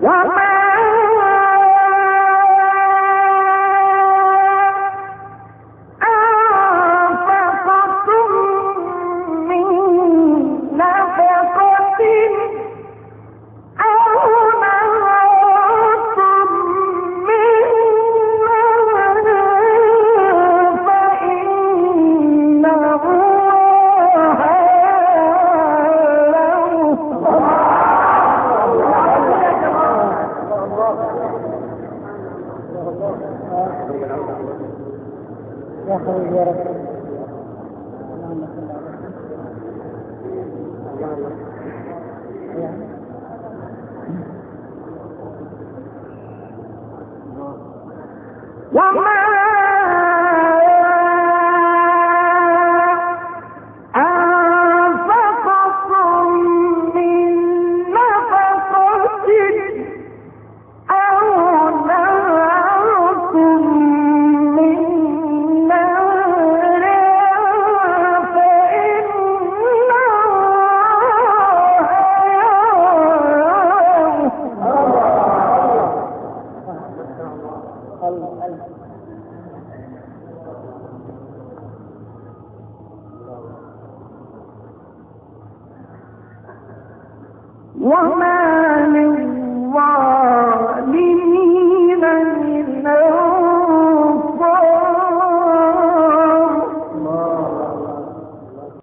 One. يخرج يا رب اللهم وما